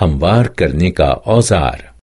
हमवार करने का औज़ार।